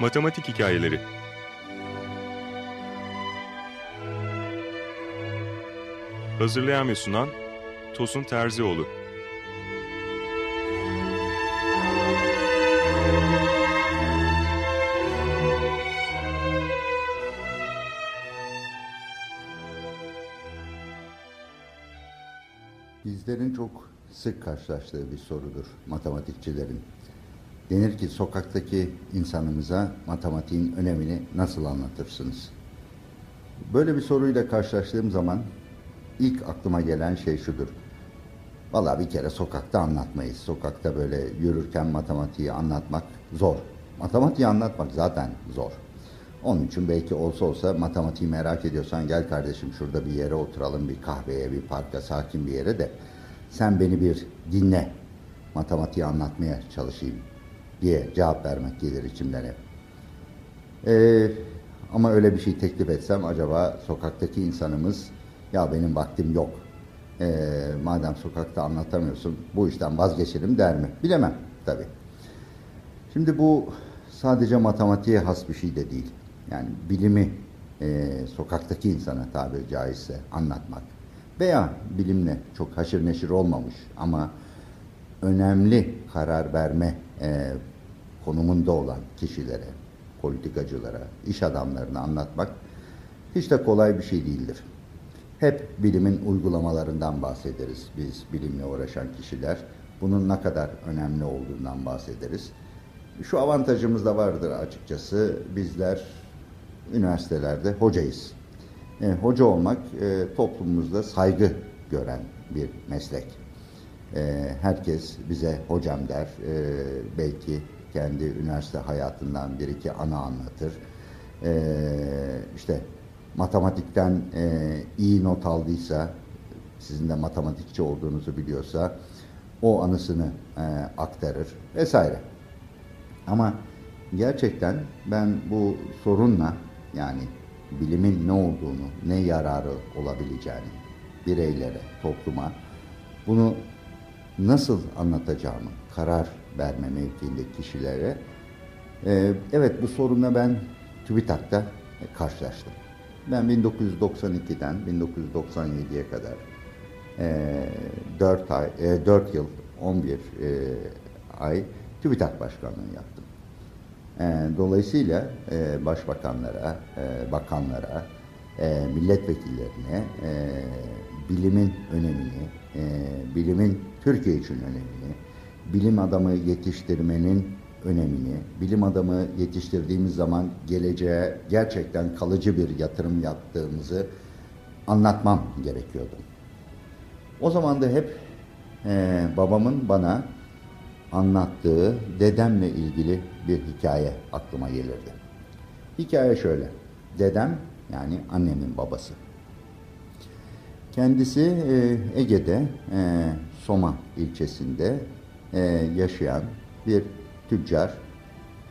Matematik Hikayeleri Hazırlayan ve sunan Tosun Terzioğlu Bizlerin çok sık karşılaştığı bir sorudur matematikçilerin. Denir ki sokaktaki insanımıza matematiğin önemini nasıl anlatırsınız? Böyle bir soruyla karşılaştığım zaman ilk aklıma gelen şey şudur. Valla bir kere sokakta anlatmayız. Sokakta böyle yürürken matematiği anlatmak zor. Matematiği anlatmak zaten zor. Onun için belki olsa olsa matematiği merak ediyorsan gel kardeşim şurada bir yere oturalım bir kahveye bir parka sakin bir yere de sen beni bir dinle matematiği anlatmaya çalışayım diye cevap vermek gelir içimden hep. Ee, ama öyle bir şey teklif etsem acaba sokaktaki insanımız ya benim vaktim yok. Ee, madem sokakta anlatamıyorsun bu işten vazgeçelim der mi? Bilemem tabii. Şimdi bu sadece matematiğe has bir şey de değil. Yani bilimi e, sokaktaki insana tabiri caizse anlatmak veya bilimle çok haşır neşir olmamış ama önemli karar verme e, konumunda olan kişilere, politikacılara, iş adamlarına anlatmak hiç de kolay bir şey değildir. Hep bilimin uygulamalarından bahsederiz biz bilimle uğraşan kişiler. Bunun ne kadar önemli olduğundan bahsederiz. Şu avantajımız da vardır açıkçası. Bizler üniversitelerde hocayız. E, hoca olmak e, toplumumuzda saygı gören bir meslek. E, herkes bize hocam der. E, belki kendi üniversite hayatından bir iki ana anlatır. E, işte matematikten e, iyi not aldıysa, sizin de matematikçi olduğunuzu biliyorsa o anısını e, aktarır vesaire. Ama gerçekten ben bu sorunla yani bilimin ne olduğunu, ne yararı olabileceğini bireylere, topluma bunu nasıl anlatacağımı karar verme mevkiindeki kişilere e, evet bu sorunla ben TÜBİTAK'ta karşılaştım. Ben 1992'den 1997'ye kadar e, 4, ay, e, 4 yıl 11 e, ay TÜBİTAK başkanlığı yaptım. E, dolayısıyla e, başbakanlara, e, bakanlara, e, milletvekillerine e, bilimin önemini, e, bilimin Türkiye için önemini, bilim adamı yetiştirmenin önemini, bilim adamı yetiştirdiğimiz zaman geleceğe gerçekten kalıcı bir yatırım yaptığımızı anlatmam gerekiyordu. O zaman da hep e, babamın bana anlattığı dedemle ilgili bir hikaye aklıma gelirdi. Hikaye şöyle. Dedem yani annemin babası. Kendisi e, Ege'de e, Soma ilçesinde e, yaşayan bir tüccar.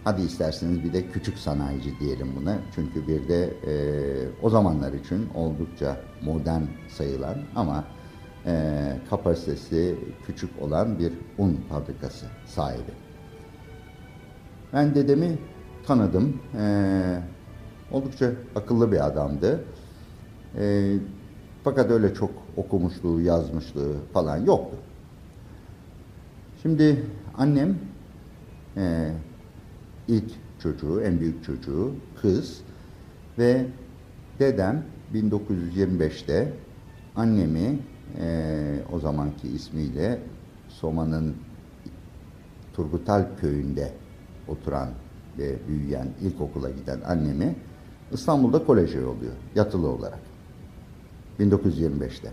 Hadi isterseniz bir de küçük sanayici diyelim buna. Çünkü bir de e, o zamanlar için oldukça modern sayılan ama e, kapasitesi küçük olan bir un fabrikası sahibi. Ben dedemi tanıdım. E, oldukça akıllı bir adamdı. E, fakat öyle çok okumuşluğu, yazmışlığı falan yoktu. Şimdi annem e, ilk çocuğu, en büyük çocuğu, kız ve dedem 1925'te annemi e, o zamanki ismiyle Soma'nın Turgutal köyünde oturan ve büyüyen ilkokula giden annemi İstanbul'da koleje yolluyor yatılı olarak 1925'te.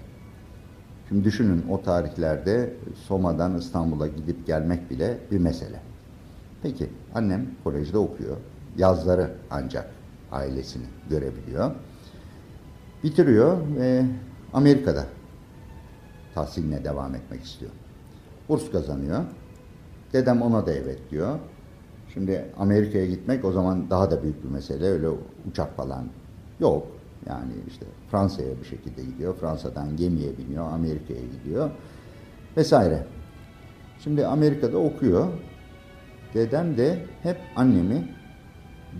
Şimdi düşünün o tarihlerde Soma'dan İstanbul'a gidip gelmek bile bir mesele. Peki annem kolejde okuyor. Yazları ancak ailesini görebiliyor. Bitiriyor ve Amerika'da tahsiline devam etmek istiyor. Burs kazanıyor. Dedem ona da evet diyor. Şimdi Amerika'ya gitmek o zaman daha da büyük bir mesele. Öyle uçak falan yok. Yani işte Fransa'ya bir şekilde gidiyor. Fransa'dan gemiye biniyor. Amerika'ya gidiyor. Vesaire. Şimdi Amerika'da okuyor. Dedem de hep annemi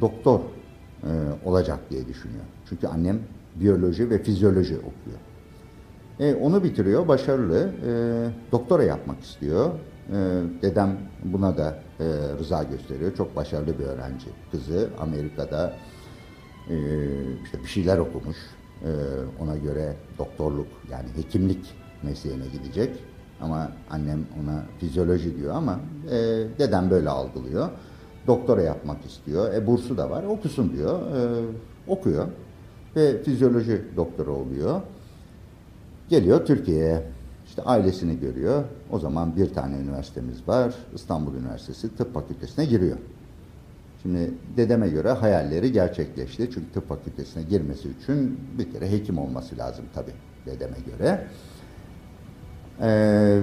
doktor e, olacak diye düşünüyor. Çünkü annem biyoloji ve fizyoloji okuyor. E, onu bitiriyor, başarılı. E, doktora yapmak istiyor. E, dedem buna da e, rıza gösteriyor. Çok başarılı bir öğrenci. Kızı Amerika'da e, işte bir şeyler okumuş. E, ona göre doktorluk yani hekimlik mesleğine gidecek. Ama annem ona fizyoloji diyor ama e, dedem böyle algılıyor. Doktora yapmak istiyor. E bursu da var. Okusun diyor. E, okuyor. Ve fizyoloji doktoru oluyor. Geliyor Türkiye'ye. İşte ailesini görüyor. O zaman bir tane üniversitemiz var. İstanbul Üniversitesi Tıp Fakültesine giriyor. Şimdi dedeme göre hayalleri gerçekleşti. Çünkü tıp fakültesine girmesi için bir kere hekim olması lazım tabii dedeme göre. Ee,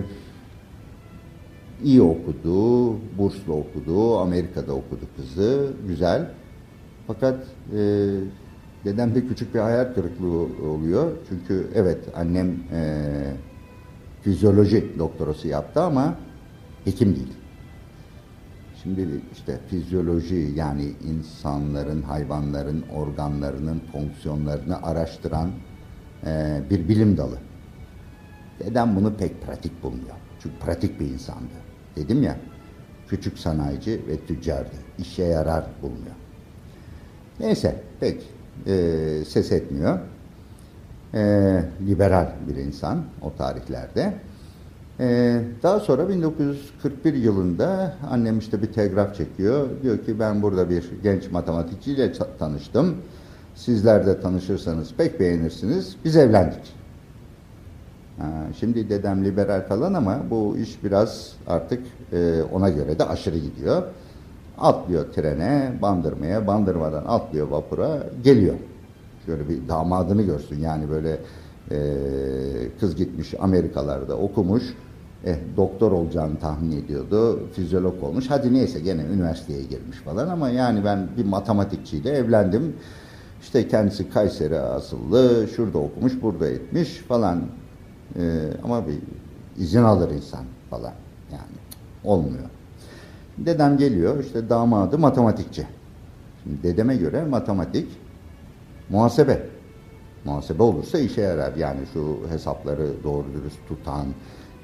iyi okudu, burslu okudu, Amerika'da okudu kızı, güzel. Fakat e, dedemde küçük bir hayal kırıklığı oluyor. Çünkü evet annem e, fizyoloji doktorası yaptı ama hekim değil. Şimdi işte fizyoloji yani insanların, hayvanların organlarının fonksiyonlarını araştıran e, bir bilim dalı. Dedem bunu pek pratik bulmuyor. Çünkü pratik bir insandı. Dedim ya, küçük sanayici ve tüccardı. İşe yarar bulmuyor. Neyse, pek e, ses etmiyor. E, liberal bir insan o tarihlerde. E, daha sonra 1941 yılında annem işte bir telgraf çekiyor. Diyor ki ben burada bir genç matematikçiyle tanıştım. Sizler de tanışırsanız pek beğenirsiniz. Biz evlendik. Şimdi dedem liberal falan ama bu iş biraz artık e, ona göre de aşırı gidiyor. Atlıyor trene, bandırmaya, bandırmadan atlıyor vapura, geliyor. Şöyle bir damadını görsün yani böyle e, kız gitmiş Amerikalarda okumuş, eh, doktor olacağını tahmin ediyordu, fizyolog olmuş. Hadi neyse gene üniversiteye girmiş falan ama yani ben bir matematikçiyle evlendim. İşte kendisi Kayseri asıllı, şurada okumuş, burada etmiş falan. Ee, ama bir izin alır insan falan. Yani olmuyor. Dedem geliyor işte damadı matematikçi. Şimdi dedeme göre matematik muhasebe. Muhasebe olursa işe yarar. Yani şu hesapları doğru dürüst tutan,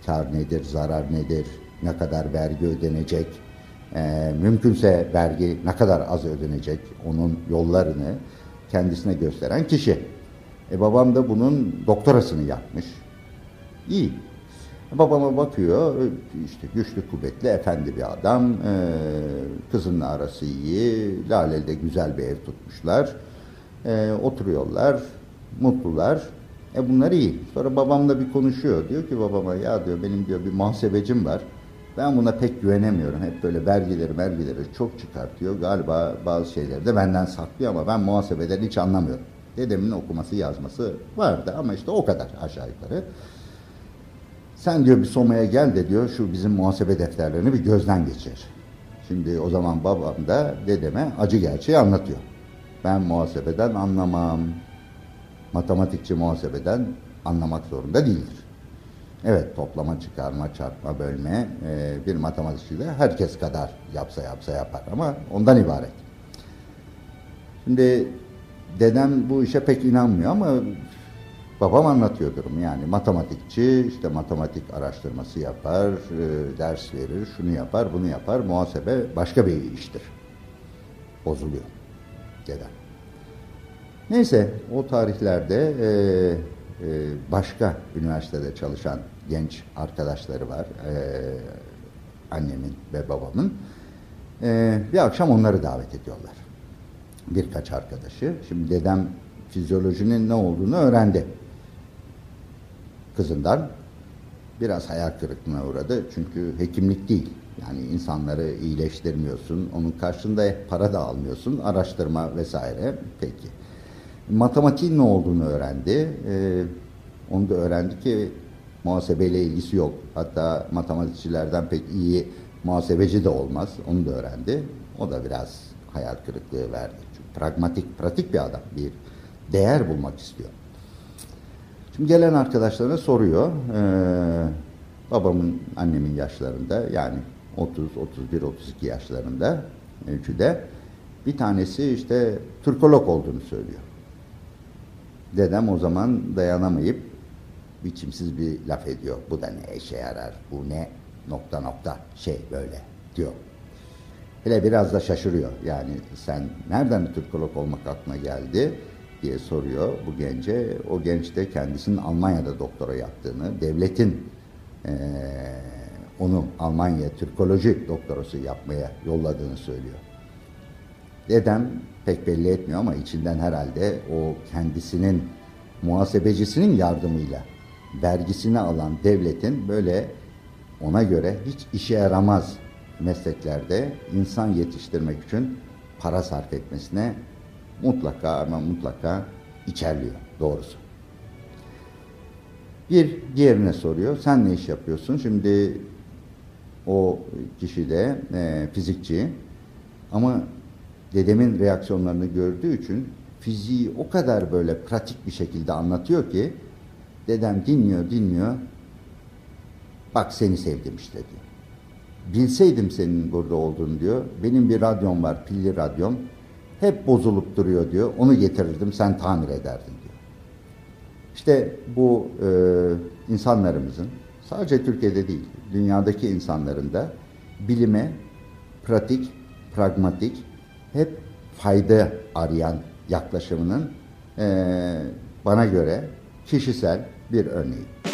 kar nedir, zarar nedir, ne kadar vergi ödenecek, e, mümkünse vergi ne kadar az ödenecek, onun yollarını kendisine gösteren kişi. E babam da bunun doktorasını yapmış. İyi. Babama bakıyor, işte güçlü kuvvetli efendi bir adam, e, kızınla arası iyi, Lale'de güzel bir ev tutmuşlar, e, oturuyorlar, mutlular. E bunlar iyi. Sonra babamla bir konuşuyor. Diyor ki babama ya diyor benim diyor bir muhasebecim var. Ben buna pek güvenemiyorum. Hep böyle vergileri vergileri çok çıkartıyor. Galiba bazı şeyleri de benden saklıyor ama ben muhasebeden hiç anlamıyorum. Dedemin okuması yazması vardı ama işte o kadar aşağı yukarı. Sen diyor bir Soma'ya gel de diyor şu bizim muhasebe defterlerini bir gözden geçir. Şimdi o zaman babam da dedeme acı gerçeği anlatıyor. Ben muhasebeden anlamam. Matematikçi muhasebeden anlamak zorunda değildir. Evet toplama, çıkarma, çarpma, bölme e, bir matematikçi de herkes kadar yapsa yapsa yapar ama ondan ibaret. Şimdi dedem bu işe pek inanmıyor ama babam anlatıyor durumu yani matematikçi işte matematik araştırması yapar, e, ders verir, şunu yapar, bunu yapar. Muhasebe başka bir iştir. Bozuluyor dedem. Neyse o tarihlerde e, e, başka üniversitede çalışan genç arkadaşları var. E, annemin ve babamın. E, bir akşam onları davet ediyorlar. Birkaç arkadaşı. Şimdi dedem fizyolojinin ne olduğunu öğrendi kızından. Biraz hayal kırıklığına uğradı. Çünkü hekimlik değil. Yani insanları iyileştirmiyorsun. Onun karşında para da almıyorsun. Araştırma vesaire. Peki. Matematiğin ne olduğunu öğrendi. Ee, onu da öğrendi ki muhasebeyle ilgisi yok. Hatta matematikçilerden pek iyi muhasebeci de olmaz. Onu da öğrendi. O da biraz hayal kırıklığı verdi. Çünkü pragmatik, pratik bir adam. Bir değer bulmak istiyor. Şimdi gelen arkadaşlarına soruyor. Ee, babamın, annemin yaşlarında yani 30, 31, 32 yaşlarında ölçüde. Bir tanesi işte Türkolog olduğunu söylüyor. Dedem o zaman dayanamayıp biçimsiz bir laf ediyor. Bu da ne işe yarar, bu ne nokta nokta şey böyle diyor. Hele biraz da şaşırıyor. Yani sen nereden Türkolog olmak aklına geldi diye soruyor bu gence. O genç de kendisinin Almanya'da doktora yaptığını, devletin eee, onu Almanya Türkoloji doktorası yapmaya yolladığını söylüyor. Dedem pek belli etmiyor ama içinden herhalde o kendisinin muhasebecisinin yardımıyla vergisini alan devletin böyle ona göre hiç işe yaramaz mesleklerde insan yetiştirmek için para sarf etmesine mutlaka ama mutlaka içerliyor doğrusu. Bir diğerine soruyor. Sen ne iş yapıyorsun? Şimdi o kişi de e, fizikçi ama dedemin reaksiyonlarını gördüğü için fiziği o kadar böyle pratik bir şekilde anlatıyor ki dedem dinliyor dinliyor bak seni sevdim işte diyor. Bilseydim senin burada olduğunu diyor. Benim bir radyom var pilli radyom hep bozulup duruyor diyor. Onu getirirdim sen tamir ederdin diyor. İşte bu e, insanlarımızın sadece Türkiye'de değil dünyadaki insanların da bilime pratik, pragmatik hep fayda arayan yaklaşımının e, bana göre kişisel bir örneği.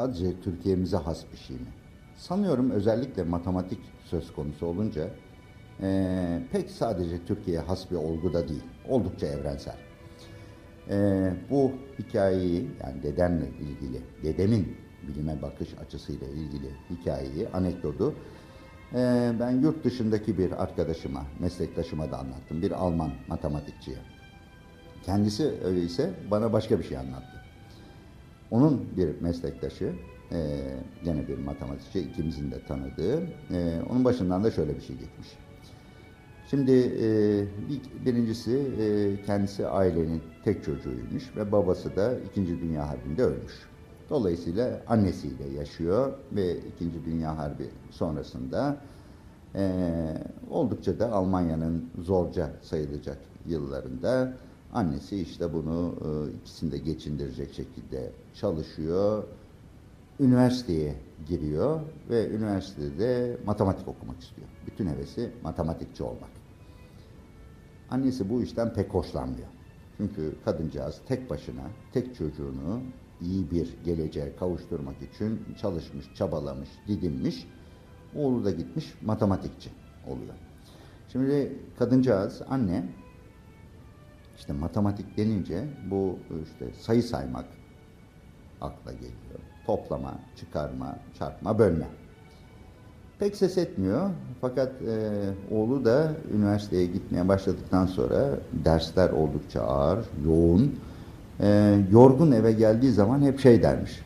Sadece Türkiye'mize has bir şey mi? Sanıyorum özellikle matematik söz konusu olunca e, pek sadece Türkiye'ye has bir olgu da değil. Oldukça evrensel. E, bu hikayeyi yani dedemle ilgili, dedemin bilime bakış açısıyla ilgili hikayeyi, anekdotu e, ben yurt dışındaki bir arkadaşıma, meslektaşıma da anlattım. Bir Alman matematikçiye. Kendisi öyleyse bana başka bir şey anlattı. Onun bir meslektaşı, e, gene bir matematikçi, ikimizin de tanıdığı, e, onun başından da şöyle bir şey geçmiş. Şimdi e, bir- birincisi e, kendisi ailenin tek çocuğuymuş ve babası da İkinci Dünya Harbi'nde ölmüş. Dolayısıyla annesiyle yaşıyor ve İkinci Dünya Harbi sonrasında e, oldukça da Almanya'nın zorca sayılacak yıllarında annesi işte bunu e, ikisini de geçindirecek şekilde çalışıyor. Üniversiteye giriyor ve üniversitede matematik okumak istiyor. Bütün hevesi matematikçi olmak. Annesi bu işten pek hoşlanmıyor. Çünkü kadıncağız tek başına, tek çocuğunu iyi bir geleceğe kavuşturmak için çalışmış, çabalamış, didinmiş. Oğlu da gitmiş matematikçi oluyor. Şimdi kadıncağız, anne işte matematik denince bu işte sayı saymak akla geliyor. Toplama, çıkarma, çarpma, bölme. Pek ses etmiyor fakat e, oğlu da üniversiteye gitmeye başladıktan sonra dersler oldukça ağır, yoğun. E, yorgun eve geldiği zaman hep şey dermiş.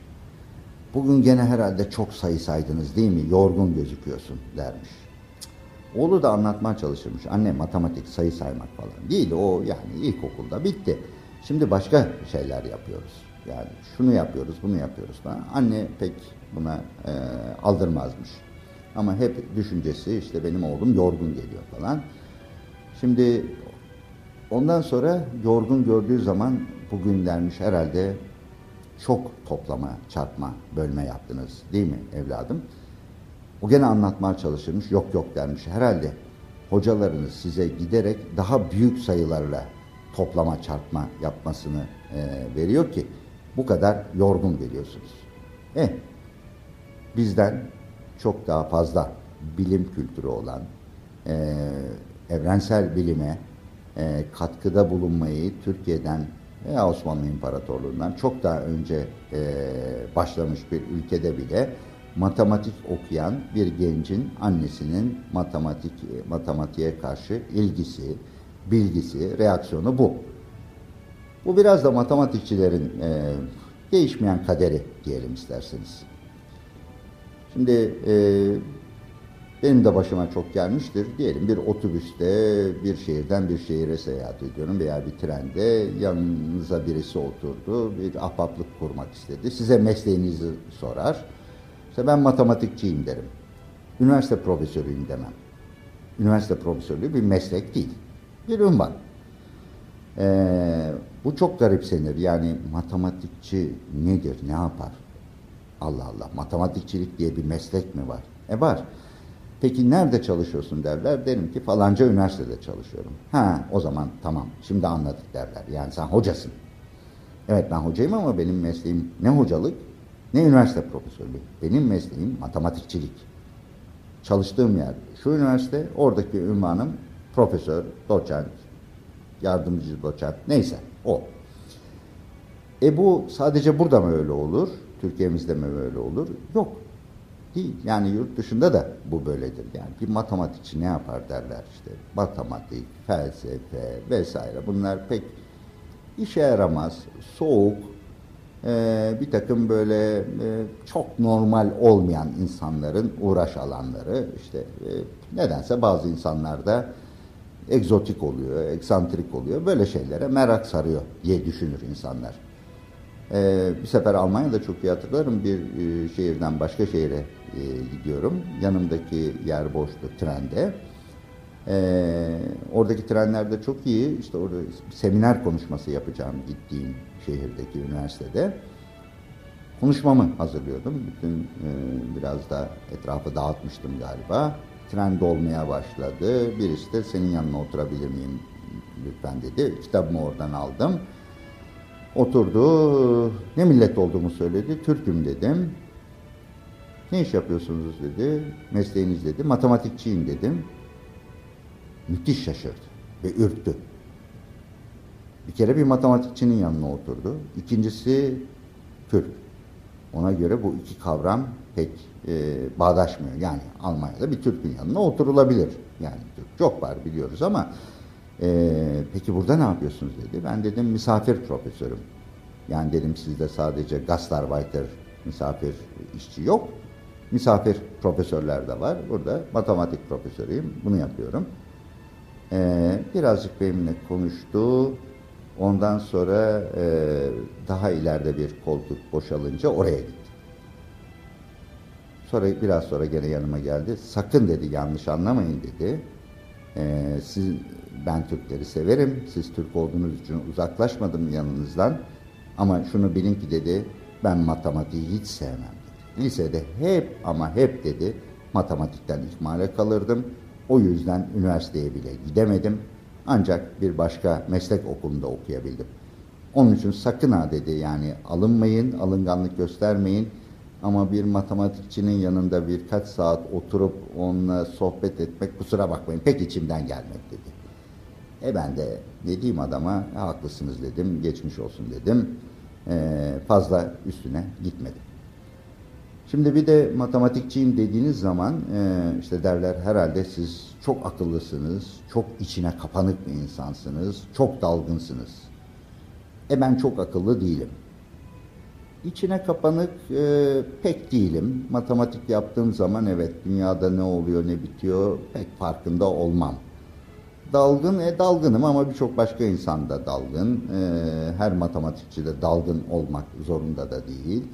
Bugün gene herhalde çok sayı saydınız değil mi? Yorgun gözüküyorsun dermiş. Oğlu da anlatmaya çalışırmış. Anne matematik, sayı saymak falan. Değil o yani ilkokulda bitti. Şimdi başka şeyler yapıyoruz. Yani şunu yapıyoruz, bunu yapıyoruz falan. Anne pek buna e, aldırmazmış. Ama hep düşüncesi işte benim oğlum yorgun geliyor falan. Şimdi ondan sonra yorgun gördüğü zaman bugün dermiş herhalde çok toplama, çarpma, bölme yaptınız değil mi evladım? O gene anlatmaya çalışırmış. Yok yok dermiş. Herhalde hocalarınız size giderek daha büyük sayılarla toplama, çarpma yapmasını e, veriyor ki bu kadar yorgun geliyorsunuz. Eh, bizden çok daha fazla bilim kültürü olan, e, evrensel bilime e, katkıda bulunmayı Türkiye'den veya Osmanlı İmparatorluğu'ndan çok daha önce e, başlamış bir ülkede bile matematik okuyan bir gencin annesinin matematik matematiğe karşı ilgisi, bilgisi, reaksiyonu bu. Bu biraz da matematikçilerin e, değişmeyen kaderi diyelim isterseniz. Şimdi e, benim de başıma çok gelmiştir. Diyelim bir otobüste bir şehirden bir şehire seyahat ediyorum veya bir trende yanınıza birisi oturdu, bir ahbaplık kurmak istedi. Size mesleğinizi sorar. İşte ben matematikçiyim derim. Üniversite profesörüyüm demem. Üniversite profesörlüğü bir meslek değil. Bir ünvan. Ee, bu çok garipsenir. Yani matematikçi nedir, ne yapar? Allah Allah, matematikçilik diye bir meslek mi var? E var. Peki nerede çalışıyorsun derler. Derim ki falanca üniversitede çalışıyorum. Ha o zaman tamam şimdi anladık derler. Yani sen hocasın. Evet ben hocayım ama benim mesleğim ne hocalık ne üniversite profesörlüğü. Benim mesleğim matematikçilik. Çalıştığım yer şu üniversite oradaki ünvanım profesör, doçent, yardımcı doçent neyse o. E bu sadece burada mı öyle olur? Türkiye'mizde mi öyle olur? Yok. Değil. Yani yurt dışında da bu böyledir. Yani bir matematikçi ne yapar derler işte. Matematik, felsefe vesaire bunlar pek işe yaramaz, soğuk, e, bir takım böyle e, çok normal olmayan insanların uğraş alanları işte e, nedense bazı insanlarda egzotik oluyor, eksantrik oluyor. Böyle şeylere merak sarıyor diye düşünür insanlar. Ee, bir sefer Almanya'da çok iyi hatırlarım bir e, şehirden başka şehire e, gidiyorum. Yanımdaki yer boştu trende. Ee, oradaki trenlerde çok iyi işte orada seminer konuşması yapacağım gittiğim şehirdeki üniversitede. Konuşmamı hazırlıyordum. Bütün e, biraz da etrafı dağıtmıştım galiba. Tren dolmaya başladı. Birisi de senin yanına oturabilir miyim lütfen dedi. Kitabımı oradan aldım. Oturdu. Ne millet olduğumu söyledi. Türk'üm dedim. Ne iş yapıyorsunuz dedi. Mesleğiniz dedi. Matematikçiyim dedim. Müthiş şaşırdı ve ürktü. Bir kere bir matematikçinin yanına oturdu. İkincisi Türk. Ona göre bu iki kavram pek e, bağdaşmıyor. Yani Almanya'da bir Türk'ün yanına oturulabilir. Yani Türk çok var biliyoruz ama e, peki burada ne yapıyorsunuz dedi. Ben dedim misafir profesörüm. Yani dedim sizde sadece Gastarbeiter misafir işçi yok. Misafir profesörler de var. Burada matematik profesörüyüm. Bunu yapıyorum. Ee, birazcık benimle konuştu. Ondan sonra e, daha ileride bir koltuk boşalınca oraya gitti. Sonra biraz sonra gene yanıma geldi. Sakın dedi yanlış anlamayın dedi. Ee, siz ben Türkleri severim. Siz Türk olduğunuz için uzaklaşmadım yanınızdan. Ama şunu bilin ki dedi ben matematiği hiç sevmem dedi. Lisede hep ama hep dedi matematikten ihmale kalırdım. O yüzden üniversiteye bile gidemedim. Ancak bir başka meslek okulunda okuyabildim. Onun için sakın ha dedi yani alınmayın, alınganlık göstermeyin. Ama bir matematikçinin yanında birkaç saat oturup onunla sohbet etmek kusura bakmayın pek içimden gelmek dedi. E ben de ne diyeyim adama haklısınız dedim, geçmiş olsun dedim. Ee, fazla üstüne gitmedim. Şimdi bir de matematikçiyim dediğiniz zaman e, işte derler herhalde siz çok akıllısınız, çok içine kapanık bir insansınız, çok dalgınsınız. E ben çok akıllı değilim. İçine kapanık e, pek değilim. Matematik yaptığım zaman evet dünyada ne oluyor ne bitiyor pek farkında olmam. Dalgın, e dalgınım ama birçok başka insan da dalgın. E, her matematikçi de dalgın olmak zorunda da değil.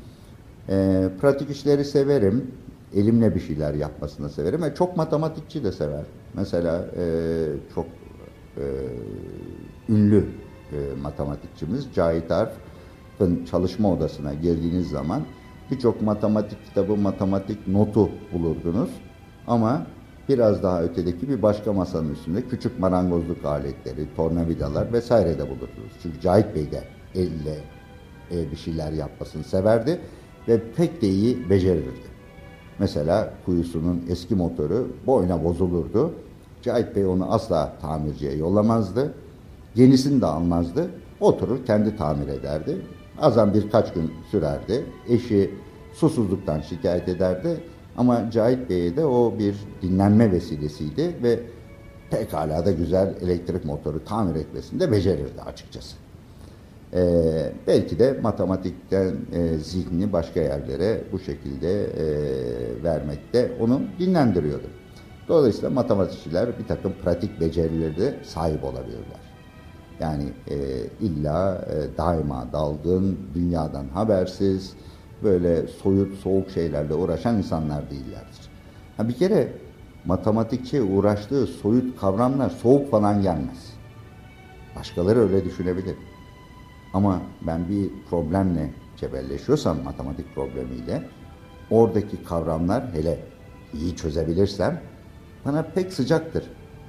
E, pratik işleri severim. Elimle bir şeyler yapmasını severim. E, çok matematikçi de sever. Mesela e, çok e, ünlü e, matematikçimiz Cahit Arf'ın çalışma odasına girdiğiniz zaman birçok matematik kitabı, matematik notu bulurdunuz. Ama biraz daha ötedeki bir başka masanın üstünde küçük marangozluk aletleri, tornavidalar vesaire de bulurdunuz. Çünkü Cahit Bey de elle e, bir şeyler yapmasını severdi ve pek de iyi becerirdi. Mesela kuyusunun eski motoru boyuna bozulurdu. Cahit Bey onu asla tamirciye yollamazdı. Yenisini de almazdı. Oturur kendi tamir ederdi. Azam birkaç gün sürerdi. Eşi susuzluktan şikayet ederdi. Ama Cahit Bey'e de o bir dinlenme vesilesiydi ve pekala da güzel elektrik motoru tamir etmesini de becerirdi açıkçası. Ee, belki de matematikten e, zihni başka yerlere bu şekilde e, vermekte onu dinlendiriyordu. Dolayısıyla matematikçiler bir takım pratik becerileri de sahip olabilirler. Yani e, illa e, daima dalgın, dünyadan habersiz, böyle soyut, soğuk şeylerle uğraşan insanlar değillerdir. Ha bir kere matematikçi uğraştığı soyut kavramlar soğuk falan gelmez. Başkaları öyle düşünebilir. Ama ben bir problemle cebelleşiyorsam matematik problemiyle oradaki kavramlar hele iyi çözebilirsem bana pek sıcaktır.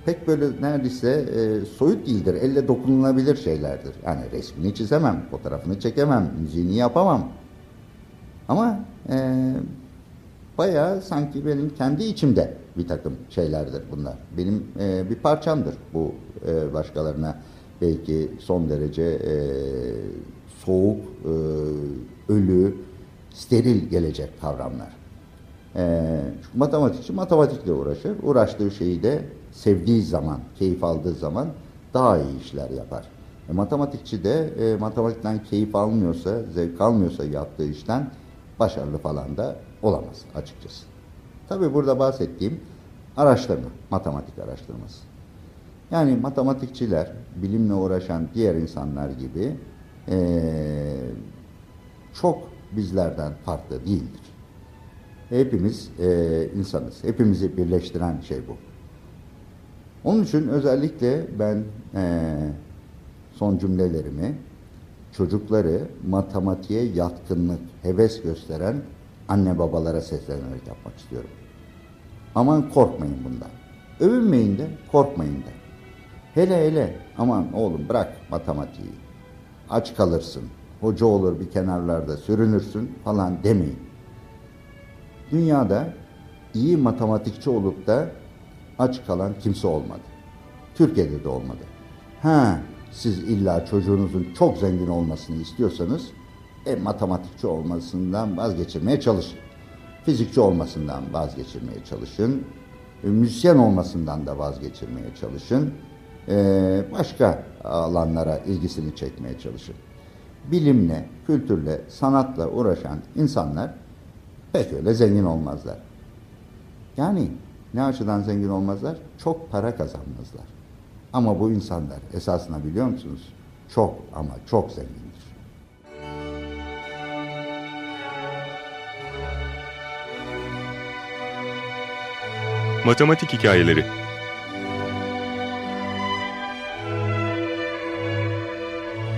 Pek böyle neredeyse e, soyut değildir. Elle dokunulabilir şeylerdir. Yani resmini çizemem, fotoğrafını çekemem, müziğini yapamam. Ama e, bayağı sanki benim kendi içimde bir takım şeylerdir bunlar. Benim e, bir parçamdır bu e, başkalarına belki son derece e, soğuk, e, ölü, steril gelecek kavramlar. E, çünkü matematikçi matematikle uğraşır. Uğraştığı şeyi de sevdiği zaman, keyif aldığı zaman daha iyi işler yapar. E, matematikçi de e, matematikten keyif almıyorsa, zevk almıyorsa yaptığı işten başarılı falan da olamaz açıkçası. Tabi burada bahsettiğim araştırma, matematik araştırması. Yani matematikçiler, bilimle uğraşan diğer insanlar gibi ee, çok bizlerden farklı değildir. Hepimiz e, insanız. Hepimizi birleştiren şey bu. Onun için özellikle ben e, son cümlelerimi çocukları matematiğe yatkınlık, heves gösteren anne babalara seslenerek yapmak istiyorum. Aman korkmayın bundan. Övünmeyin de, korkmayın da. Hele hele aman oğlum bırak matematiği. Aç kalırsın. Hoca olur bir kenarlarda sürünürsün falan demeyin. Dünyada iyi matematikçi olup da aç kalan kimse olmadı. Türkiye'de de olmadı. Ha, siz illa çocuğunuzun çok zengin olmasını istiyorsanız e, matematikçi olmasından vazgeçirmeye çalışın. Fizikçi olmasından vazgeçirmeye çalışın. E, müzisyen olmasından da vazgeçirmeye çalışın. E, başka alanlara ilgisini çekmeye çalışın. Bilimle, kültürle, sanatla uğraşan insanlar pek öyle zengin olmazlar. Yani ne açıdan zengin olmazlar? Çok para kazanmazlar. Ama bu insanlar esasında biliyor musunuz? Çok ama çok zengindir. Matematik hikayeleri.